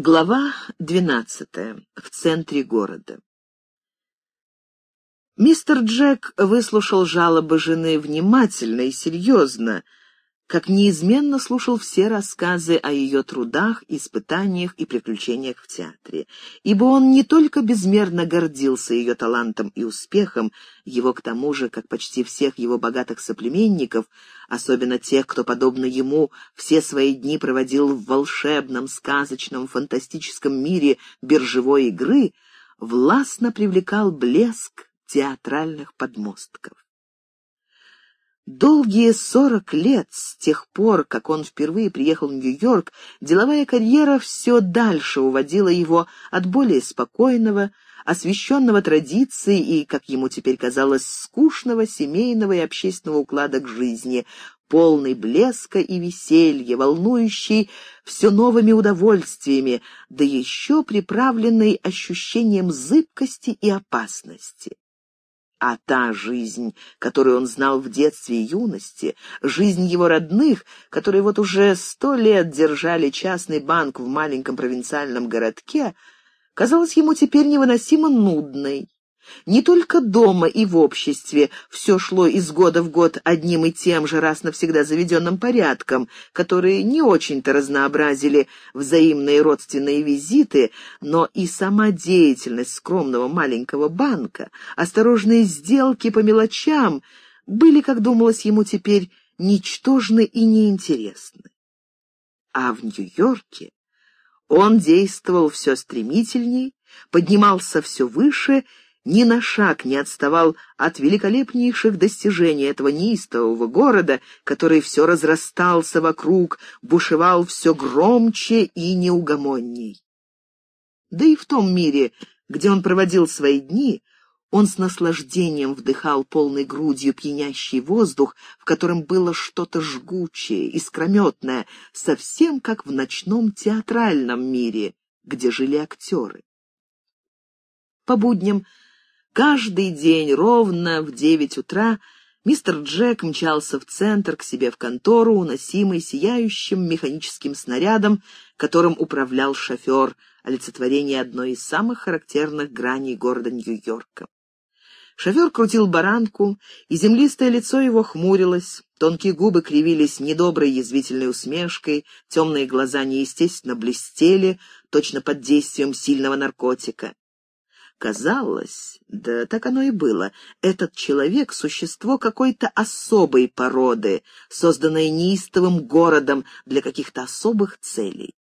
Глава двенадцатая. В центре города. Мистер Джек выслушал жалобы жены внимательно и серьезно, как неизменно слушал все рассказы о ее трудах, испытаниях и приключениях в театре, ибо он не только безмерно гордился ее талантом и успехом, его к тому же, как почти всех его богатых соплеменников, особенно тех, кто, подобно ему, все свои дни проводил в волшебном, сказочном, фантастическом мире биржевой игры, властно привлекал блеск театральных подмостков. Долгие сорок лет с тех пор, как он впервые приехал в Нью-Йорк, деловая карьера все дальше уводила его от более спокойного, освещенного традицией и, как ему теперь казалось, скучного семейного и общественного уклада к жизни, полный блеска и веселья, волнующий все новыми удовольствиями, да еще приправленный ощущением зыбкости и опасности. А та жизнь, которую он знал в детстве и юности, жизнь его родных, которые вот уже сто лет держали частный банк в маленьком провинциальном городке, казалась ему теперь невыносимо нудной. Не только дома и в обществе все шло из года в год одним и тем же раз навсегда заведенным порядком, которые не очень-то разнообразили взаимные родственные визиты, но и сама деятельность скромного маленького банка, осторожные сделки по мелочам были, как думалось ему теперь, ничтожны и неинтересны. А в Нью-Йорке он действовал все стремительней, поднимался все выше ни на шаг не отставал от великолепнейших достижений этого неистового города, который все разрастался вокруг, бушевал все громче и неугомонней. Да и в том мире, где он проводил свои дни, он с наслаждением вдыхал полной грудью пьянящий воздух, в котором было что-то жгучее, искрометное, совсем как в ночном театральном мире, где жили актеры. По будням Каждый день ровно в девять утра мистер Джек мчался в центр к себе в контору, уносимый сияющим механическим снарядом, которым управлял шофер, олицетворение одной из самых характерных граней города Нью-Йорка. Шофер крутил баранку, и землистое лицо его хмурилось, тонкие губы кривились недоброй язвительной усмешкой, темные глаза неестественно блестели, точно под действием сильного наркотика. Казалось, да так оно и было, этот человек — существо какой-то особой породы, созданное неистовым городом для каких-то особых целей.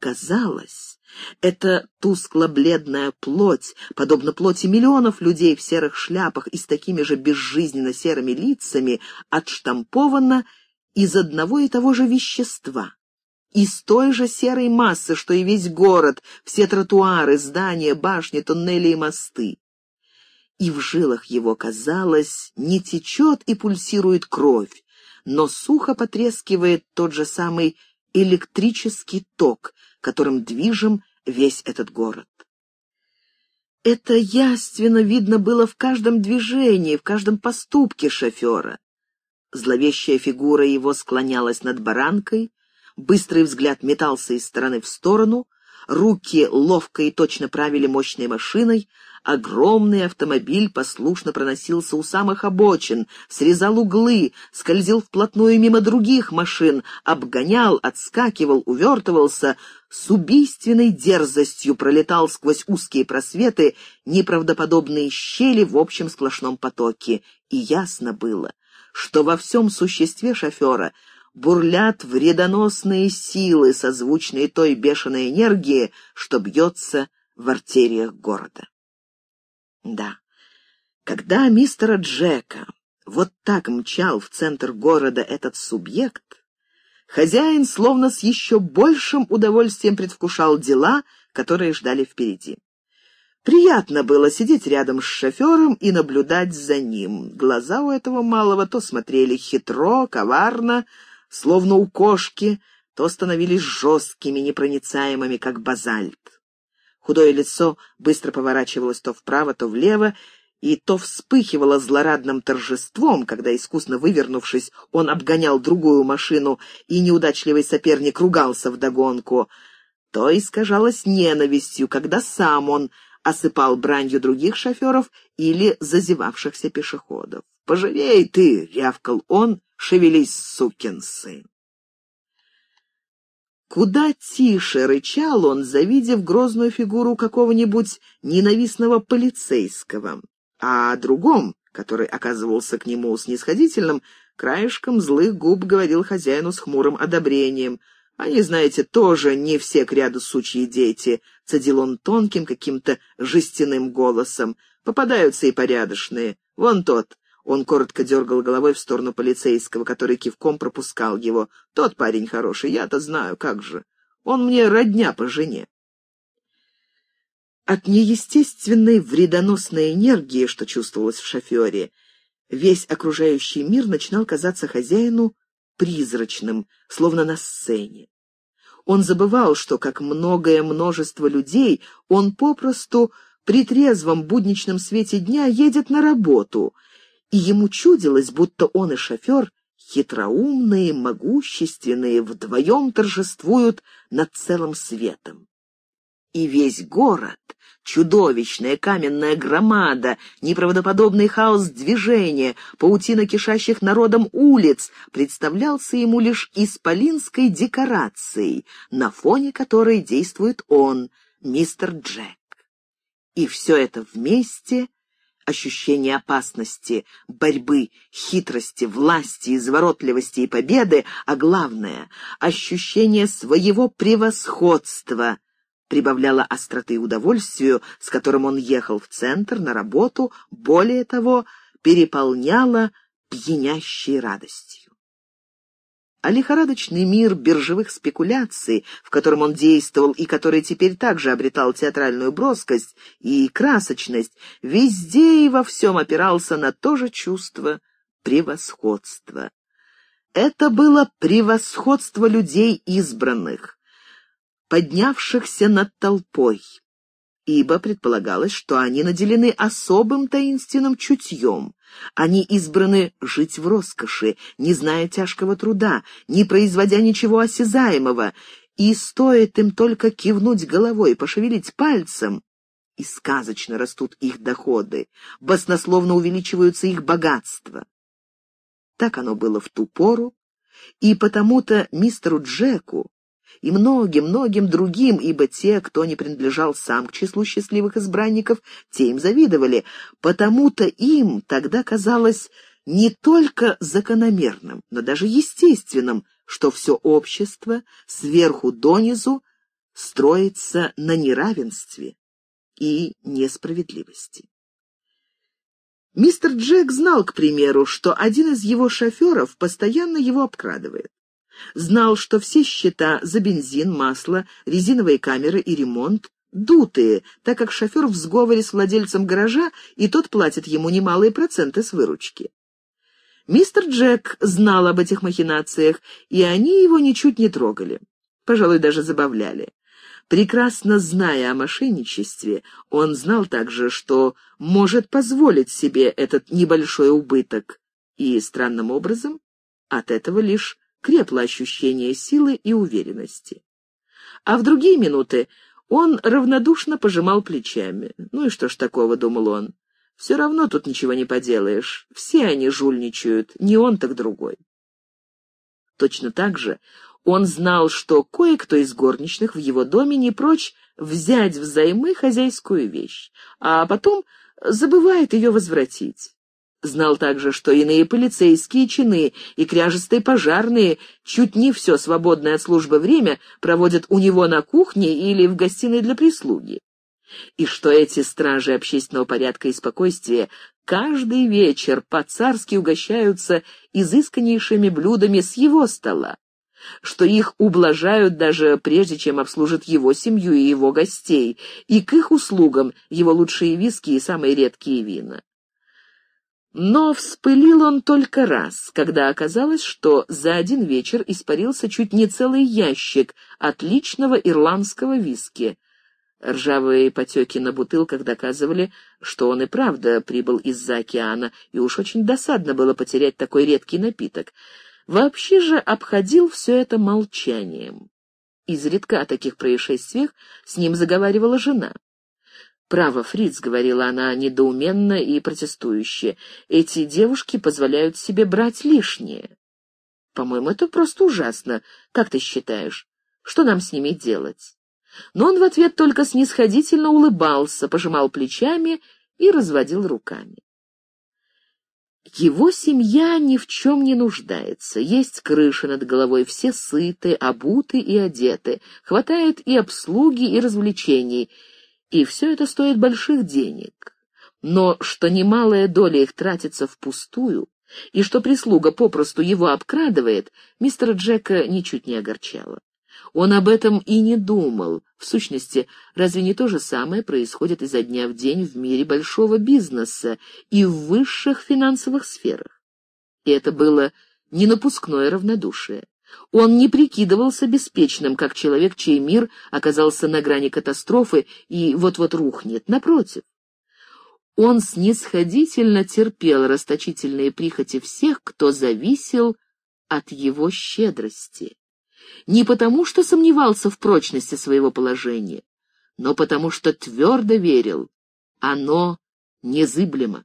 Казалось, эта тускло-бледная плоть, подобно плоти миллионов людей в серых шляпах и с такими же безжизненно серыми лицами, отштампована из одного и того же вещества из той же серой массы, что и весь город, все тротуары, здания, башни, туннели и мосты. И в жилах его, казалось, не течет и пульсирует кровь, но сухо потрескивает тот же самый электрический ток, которым движим весь этот город. Это яственно видно было в каждом движении, в каждом поступке шофера. Зловещая фигура его склонялась над баранкой, Быстрый взгляд метался из стороны в сторону, руки ловко и точно правили мощной машиной, огромный автомобиль послушно проносился у самых обочин, срезал углы, скользил вплотную мимо других машин, обгонял, отскакивал, увертывался, с убийственной дерзостью пролетал сквозь узкие просветы неправдоподобные щели в общем сплошном потоке. И ясно было, что во всем существе шофера — бурлят вредоносные силы, созвучные той бешеной энергии, что бьется в артериях города. Да, когда мистера Джека вот так мчал в центр города этот субъект, хозяин словно с еще большим удовольствием предвкушал дела, которые ждали впереди. Приятно было сидеть рядом с шофером и наблюдать за ним. Глаза у этого малого то смотрели хитро, коварно, словно у кошки, то становились жесткими, непроницаемыми, как базальт. Худое лицо быстро поворачивалось то вправо, то влево, и то вспыхивало злорадным торжеством, когда, искусно вывернувшись, он обгонял другую машину, и неудачливый соперник ругался вдогонку, то искажалось ненавистью, когда сам он осыпал бранью других шоферов или зазевавшихся пешеходов. «Пожалей ты!» — рявкал он, «шевелись, сукин сын!» Куда тише рычал он, завидев грозную фигуру какого-нибудь ненавистного полицейского, а о другом, который оказывался к нему снисходительным, краешком злых губ говорил хозяину с хмурым одобрением. «Они, знаете, тоже не все к ряду сучьи дети», — цедил он тонким каким-то жестяным голосом. «Попадаются и порядочные. Вон тот, он коротко дергал головой в сторону полицейского, который кивком пропускал его. «Тот парень хороший, я-то знаю, как же. Он мне родня по жене». От неестественной вредоносной энергии, что чувствовалось в шофере, весь окружающий мир начинал казаться хозяину призрачным, словно на сцене. Он забывал, что, как многое множество людей, он попросту при трезвом будничном свете дня едет на работу — и ему чудилось, будто он и шофер хитроумные, могущественные, вдвоем торжествуют над целым светом. И весь город, чудовищная каменная громада, неправдоподобный хаос движения, паутина кишащих народом улиц представлялся ему лишь исполинской декорацией, на фоне которой действует он, мистер Джек. И все это вместе — ощущение опасности, борьбы, хитрости, власти, изворотливости и победы, а главное — ощущение своего превосходства прибавляло остроты и удовольствию, с которым он ехал в центр на работу, более того, переполняло пьянящей радостью а лихорадочный мир биржевых спекуляций, в котором он действовал и который теперь также обретал театральную броскость и красочность, везде и во всем опирался на то же чувство превосходства. Это было превосходство людей избранных, поднявшихся над толпой, ибо предполагалось, что они наделены особым таинственным чутьем. Они избраны жить в роскоши, не зная тяжкого труда, не производя ничего осязаемого, и стоит им только кивнуть головой, пошевелить пальцем, и сказочно растут их доходы, баснословно увеличиваются их богатства. Так оно было в ту пору, и потому-то мистеру Джеку и многим-многим другим, ибо те, кто не принадлежал сам к числу счастливых избранников, те им завидовали, потому-то им тогда казалось не только закономерным, но даже естественным, что все общество сверху донизу строится на неравенстве и несправедливости. Мистер Джек знал, к примеру, что один из его шоферов постоянно его обкрадывает. Знал, что все счета за бензин, масло, резиновые камеры и ремонт дутые, так как шофер в сговоре с владельцем гаража, и тот платит ему немалые проценты с выручки. Мистер Джек знал об этих махинациях, и они его ничуть не трогали, пожалуй, даже забавляли. Прекрасно зная о мошенничестве, он знал также, что может позволить себе этот небольшой убыток, и, странным образом, от этого лишь крепло ощущение силы и уверенности. А в другие минуты он равнодушно пожимал плечами. «Ну и что ж такого?» — думал он. «Все равно тут ничего не поделаешь. Все они жульничают, не он, так другой». Точно так же он знал, что кое-кто из горничных в его доме не прочь взять взаймы хозяйскую вещь, а потом забывает ее возвратить. Знал также, что иные полицейские чины и кряжестые пожарные чуть не все свободное от службы время проводят у него на кухне или в гостиной для прислуги. И что эти стражи общественного порядка и спокойствия каждый вечер по-царски угощаются изысканнейшими блюдами с его стола, что их ублажают даже прежде, чем обслужат его семью и его гостей, и к их услугам его лучшие виски и самые редкие вина. Но вспылил он только раз, когда оказалось, что за один вечер испарился чуть не целый ящик отличного ирландского виски. Ржавые потеки на бутылках доказывали, что он и правда прибыл из-за океана, и уж очень досадно было потерять такой редкий напиток. Вообще же обходил все это молчанием. Изредка о таких происшествиях с ним заговаривала жена. «Право, Фриц», — говорила она недоуменно и протестующе, — «эти девушки позволяют себе брать лишнее». «По-моему, это просто ужасно. Как ты считаешь? Что нам с ними делать?» Но он в ответ только снисходительно улыбался, пожимал плечами и разводил руками. Его семья ни в чем не нуждается. Есть крыша над головой, все сыты, обуты и одеты. Хватает и обслуги, и развлечений — и все это стоит больших денег. Но что немалая доля их тратится впустую, и что прислуга попросту его обкрадывает, мистера Джека ничуть не огорчало. Он об этом и не думал. В сущности, разве не то же самое происходит изо дня в день в мире большого бизнеса и в высших финансовых сферах? И это было не напускное равнодушие. Он не прикидывался беспечным, как человек, чей мир оказался на грани катастрофы и вот-вот рухнет. Напротив, он снисходительно терпел расточительные прихоти всех, кто зависел от его щедрости. Не потому, что сомневался в прочности своего положения, но потому, что твердо верил, оно незыблемо.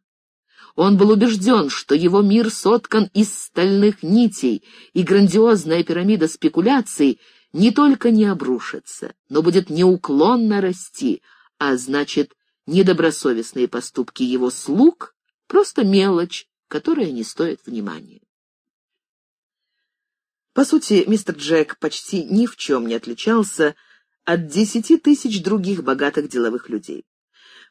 Он был убежден, что его мир соткан из стальных нитей, и грандиозная пирамида спекуляций не только не обрушится, но будет неуклонно расти, а значит, недобросовестные поступки его слуг — просто мелочь, которая не стоит внимания. По сути, мистер Джек почти ни в чем не отличался от десяти тысяч других богатых деловых людей.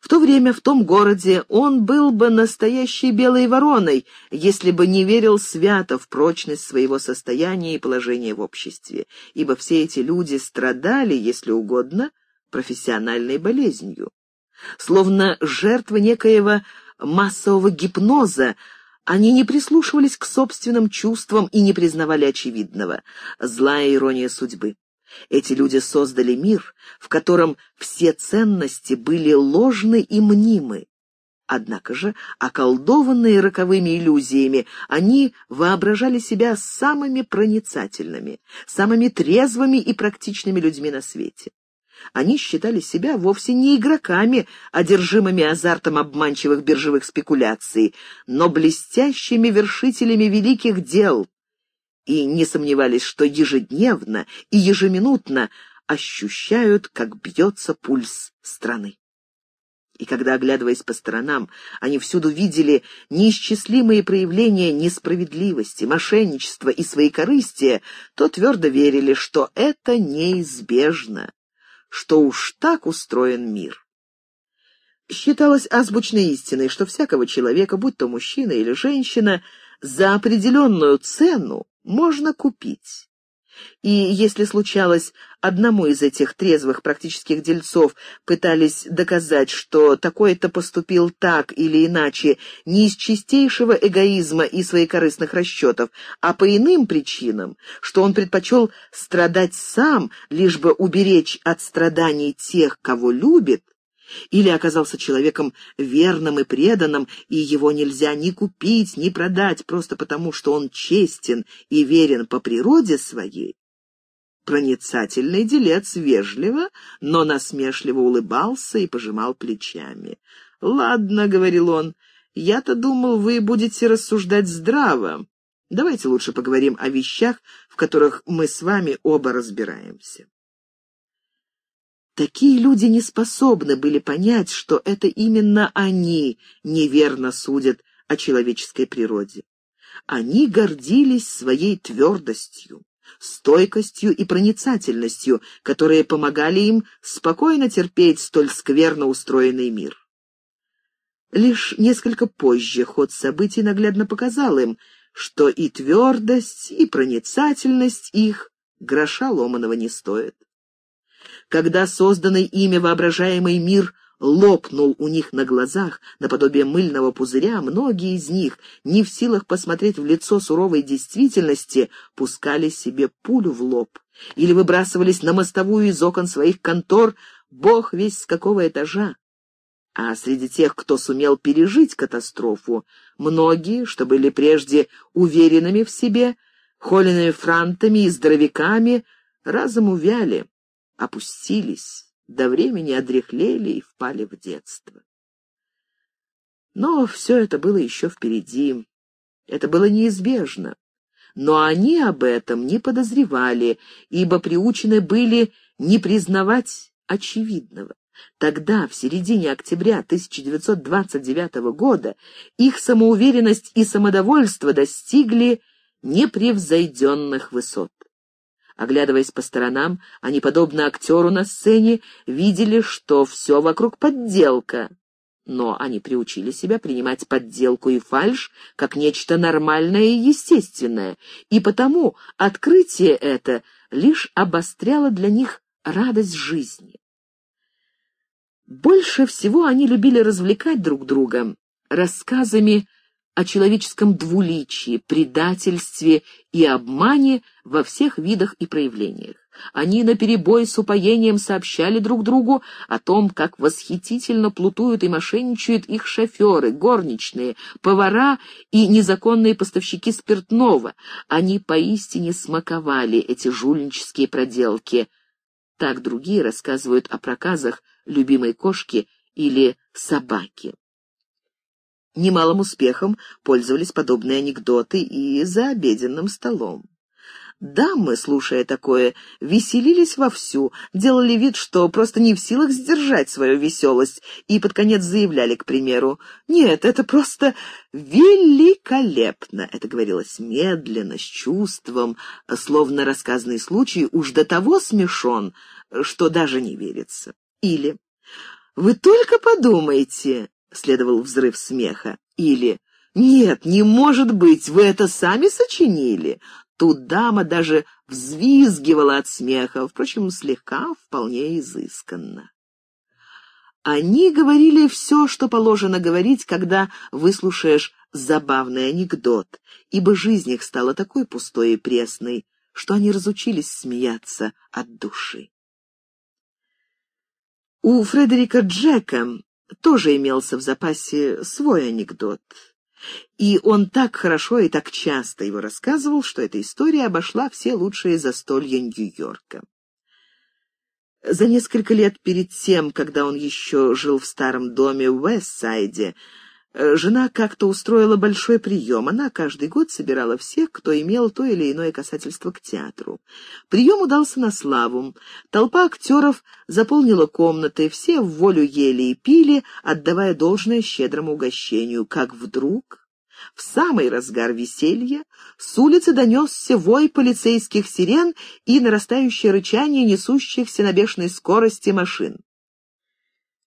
В то время в том городе он был бы настоящей белой вороной, если бы не верил свято в прочность своего состояния и положения в обществе, ибо все эти люди страдали, если угодно, профессиональной болезнью. Словно жертвы некоего массового гипноза, они не прислушивались к собственным чувствам и не признавали очевидного. Злая ирония судьбы. Эти люди создали мир, в котором все ценности были ложны и мнимы. Однако же, околдованные роковыми иллюзиями, они воображали себя самыми проницательными, самыми трезвыми и практичными людьми на свете. Они считали себя вовсе не игроками, одержимыми азартом обманчивых биржевых спекуляций, но блестящими вершителями великих дел, и не сомневались, что ежедневно и ежеминутно ощущают, как бьется пульс страны. И когда, оглядываясь по сторонам, они всюду видели неисчислимые проявления несправедливости, мошенничества и своекорыстия, то твердо верили, что это неизбежно, что уж так устроен мир. Считалось азбучной истиной, что всякого человека, будь то мужчина или женщина, за определенную цену можно купить. И если случалось, одному из этих трезвых практических дельцов пытались доказать, что такой-то поступил так или иначе не из чистейшего эгоизма и своекорыстных расчетов, а по иным причинам, что он предпочел страдать сам, лишь бы уберечь от страданий тех, кого любит, или оказался человеком верным и преданным, и его нельзя ни купить, ни продать, просто потому, что он честен и верен по природе своей. Проницательный делец вежливо, но насмешливо улыбался и пожимал плечами. «Ладно», — говорил он, — «я-то думал, вы будете рассуждать здраво. Давайте лучше поговорим о вещах, в которых мы с вами оба разбираемся». Такие люди не способны были понять, что это именно они неверно судят о человеческой природе. Они гордились своей твердостью, стойкостью и проницательностью, которые помогали им спокойно терпеть столь скверно устроенный мир. Лишь несколько позже ход событий наглядно показал им, что и твердость, и проницательность их гроша ломаного не стоят когда созданный ими воображаемый мир лопнул у них на глазах, наподобие мыльного пузыря, многие из них, не в силах посмотреть в лицо суровой действительности, пускали себе пулю в лоб или выбрасывались на мостовую из окон своих контор, бог весь с какого этажа. А среди тех, кто сумел пережить катастрофу, многие, что были прежде уверенными в себе, холеными франтами и здоровяками, разом увяли, опустились, до времени одряхлели и впали в детство. Но все это было еще впереди. Это было неизбежно. Но они об этом не подозревали, ибо приучены были не признавать очевидного. Тогда, в середине октября 1929 года, их самоуверенность и самодовольство достигли непревзойденных высот. Оглядываясь по сторонам, они, подобно актеру на сцене, видели, что все вокруг подделка. Но они приучили себя принимать подделку и фальшь как нечто нормальное и естественное, и потому открытие это лишь обостряло для них радость жизни. Больше всего они любили развлекать друг друга рассказами о человеческом двуличии, предательстве и обмане во всех видах и проявлениях. Они наперебой с упоением сообщали друг другу о том, как восхитительно плутуют и мошенничают их шоферы, горничные, повара и незаконные поставщики спиртного. Они поистине смаковали эти жульнические проделки. Так другие рассказывают о проказах любимой кошки или собаки. Немалым успехом пользовались подобные анекдоты и за обеденным столом. Дамы, слушая такое, веселились вовсю, делали вид, что просто не в силах сдержать свою веселость, и под конец заявляли, к примеру, «Нет, это просто великолепно!» Это говорилось медленно, с чувством, словно рассказанный случай уж до того смешон, что даже не верится. Или «Вы только подумайте!» Следовал взрыв смеха. Или «Нет, не может быть, вы это сами сочинили?» Тут дама даже взвизгивала от смеха, впрочем, слегка, вполне изысканно. Они говорили все, что положено говорить, когда выслушаешь забавный анекдот, ибо жизнь их стала такой пустой и пресной, что они разучились смеяться от души. У Фредерика Джека тоже имелся в запасе свой анекдот. И он так хорошо и так часто его рассказывал, что эта история обошла все лучшие застолья Нью-Йорка. За несколько лет перед тем, когда он еще жил в старом доме в Уэссайде, жена как-то устроила большой прием. Она каждый год собирала всех, кто имел то или иное касательство к театру. Прием удался на славу. Толпа актеров заполнила комнаты, все в волю ели и пили, отдавая должное щедрому угощению. Как вдруг... В самый разгар веселья с улицы донесся вой полицейских сирен и нарастающее рычание несущихся на бешеной скорости машин.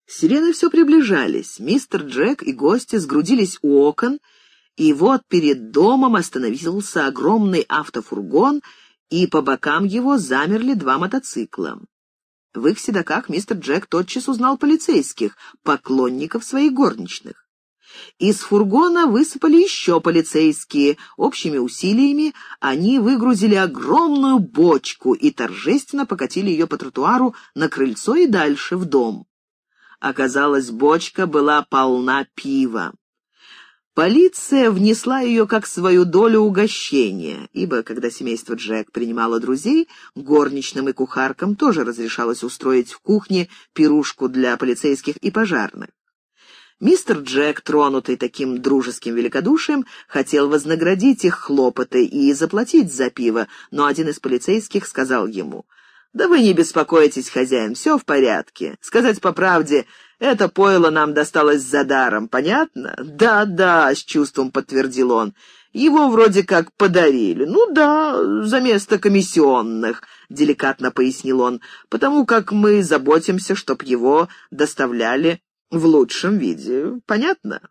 Сирены все приближались. Мистер Джек и гости сгрудились у окон, и вот перед домом остановился огромный автофургон, и по бокам его замерли два мотоцикла. В их седоках мистер Джек тотчас узнал полицейских, поклонников своих горничных. Из фургона высыпали еще полицейские. Общими усилиями они выгрузили огромную бочку и торжественно покатили ее по тротуару на крыльцо и дальше в дом. Оказалось, бочка была полна пива. Полиция внесла ее как свою долю угощения, ибо, когда семейство Джек принимало друзей, горничным и кухаркам тоже разрешалось устроить в кухне пирушку для полицейских и пожарных. Мистер Джек, тронутый таким дружеским великодушием, хотел вознаградить их хлопоты и заплатить за пиво, но один из полицейских сказал ему — «Да вы не беспокойтесь, хозяин, все в порядке. Сказать по правде, это пойло нам досталось за даром, понятно?» «Да-да», — с чувством подтвердил он. «Его вроде как подарили. Ну да, за место комиссионных», — деликатно пояснил он, «потому как мы заботимся, чтоб его доставляли в лучшем виде. Понятно?»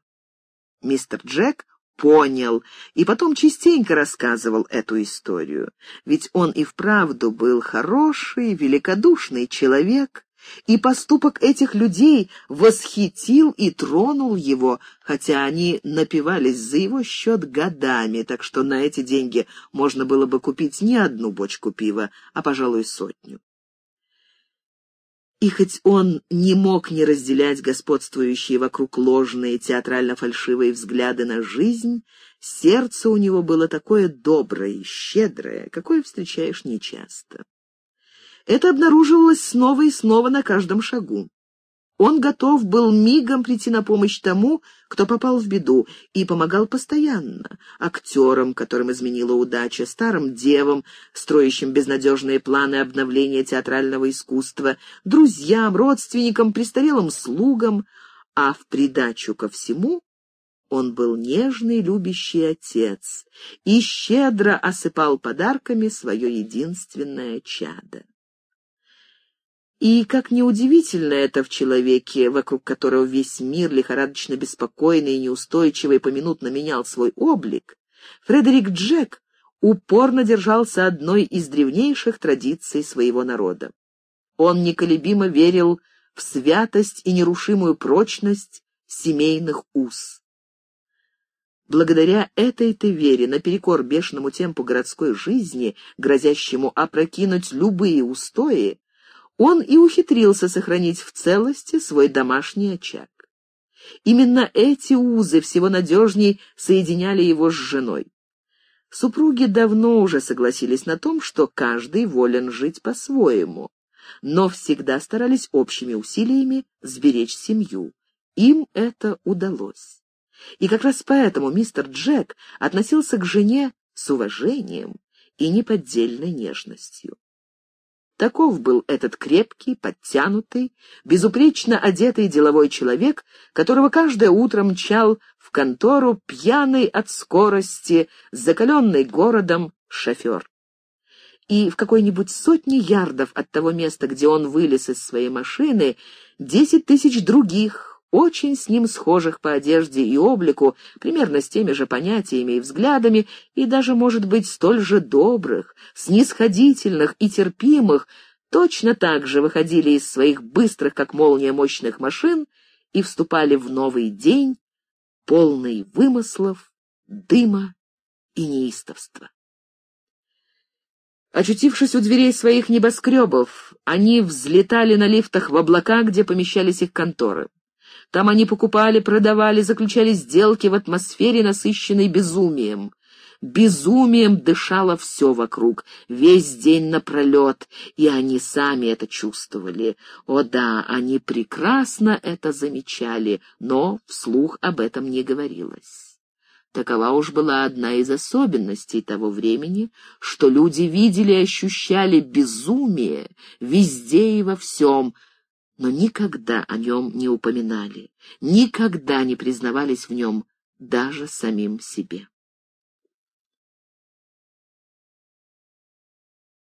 Мистер Джек понял, и потом частенько рассказывал эту историю. Ведь он и вправду был хороший, великодушный человек, и поступок этих людей восхитил и тронул его, хотя они напивались за его счет годами, так что на эти деньги можно было бы купить не одну бочку пива, а, пожалуй, сотню. И хоть он не мог не разделять господствующие вокруг ложные театрально-фальшивые взгляды на жизнь, сердце у него было такое доброе и щедрое, какое встречаешь нечасто. Это обнаруживалось снова и снова на каждом шагу. Он готов был мигом прийти на помощь тому, кто попал в беду, и помогал постоянно. Актерам, которым изменила удача, старым девам, строящим безнадежные планы обновления театрального искусства, друзьям, родственникам, престарелым слугам, а в придачу ко всему он был нежный, любящий отец и щедро осыпал подарками свое единственное чадо. И, как неудивительно это в человеке, вокруг которого весь мир лихорадочно беспокойный и неустойчивый поминутно менял свой облик, Фредерик Джек упорно держался одной из древнейших традиций своего народа. Он неколебимо верил в святость и нерушимую прочность семейных уз. Благодаря этой-то вере, наперекор бешеному темпу городской жизни, грозящему опрокинуть любые устои, он и ухитрился сохранить в целости свой домашний очаг. Именно эти узы всего надежней соединяли его с женой. Супруги давно уже согласились на том, что каждый волен жить по-своему, но всегда старались общими усилиями сберечь семью. Им это удалось. И как раз поэтому мистер Джек относился к жене с уважением и неподдельной нежностью. Таков был этот крепкий, подтянутый, безупречно одетый деловой человек, которого каждое утро мчал в контору пьяный от скорости, закаленный городом шофер. И в какой-нибудь сотне ярдов от того места, где он вылез из своей машины, десять тысяч других, очень с ним схожих по одежде и облику, примерно с теми же понятиями и взглядами, и даже, может быть, столь же добрых, снисходительных и терпимых, точно так же выходили из своих быстрых, как молния, мощных машин и вступали в новый день, полный вымыслов, дыма и неистовства. Очутившись у дверей своих небоскребов, они взлетали на лифтах в облака, где помещались их конторы. Там они покупали, продавали, заключали сделки в атмосфере, насыщенной безумием. Безумием дышало все вокруг, весь день напролет, и они сами это чувствовали. О да, они прекрасно это замечали, но вслух об этом не говорилось. Такова уж была одна из особенностей того времени, что люди видели и ощущали безумие везде и во всем, но никогда о нем не упоминали, никогда не признавались в нем даже самим себе.